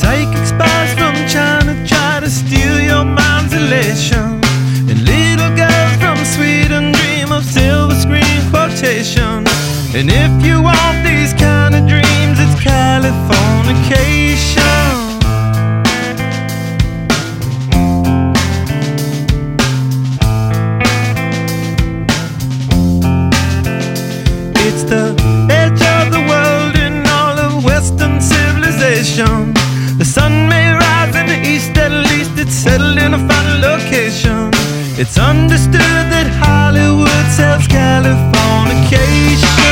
Psychic spies from China try to steal your mind's elation. And little girls from Sweden dream of silver screen quotation. And if you want these kind of dreams, it's Californication. It's understood that Hollywood sells Californication.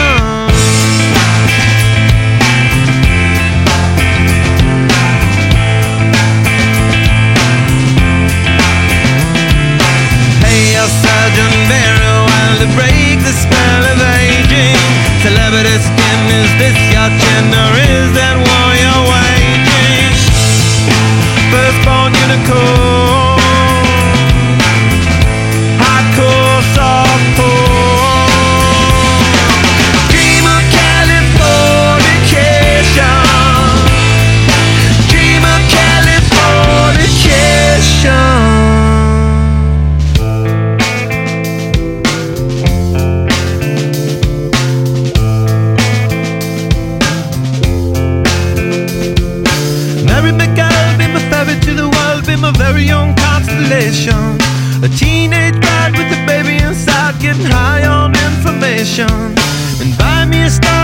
station. A teenage bride with a baby inside, getting high on information. And buy me a star.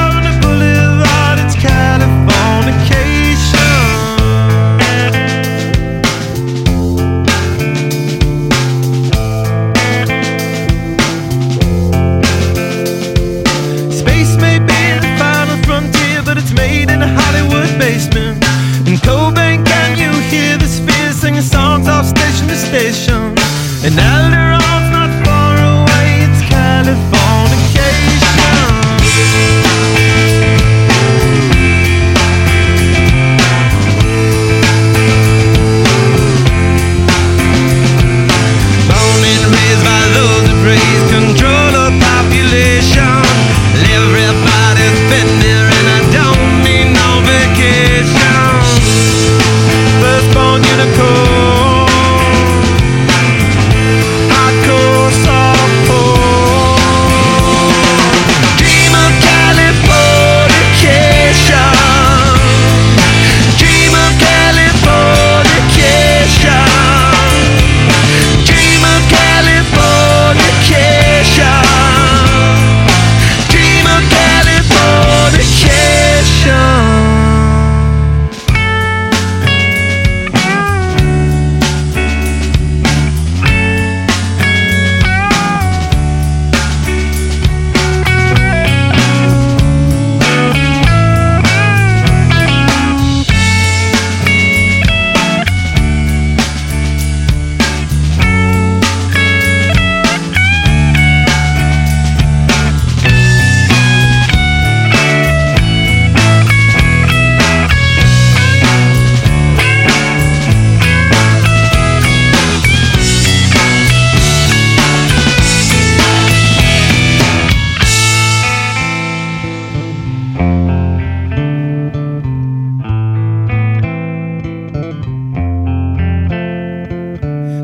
the station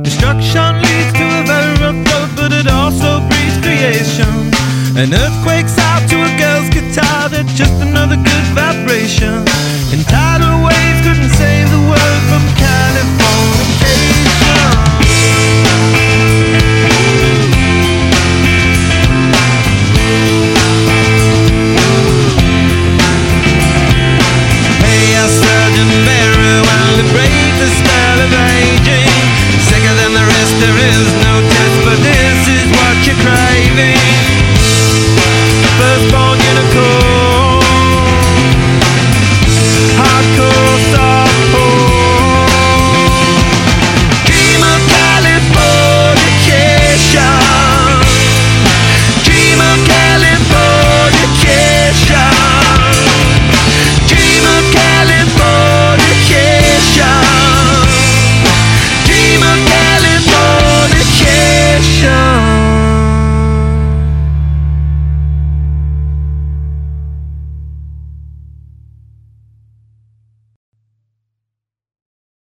Destruction leads to a very rough road, but it also breeds creation. An earthquake's out to a girl's guitar, that's just another good vibration. And tidal waves couldn't save the world from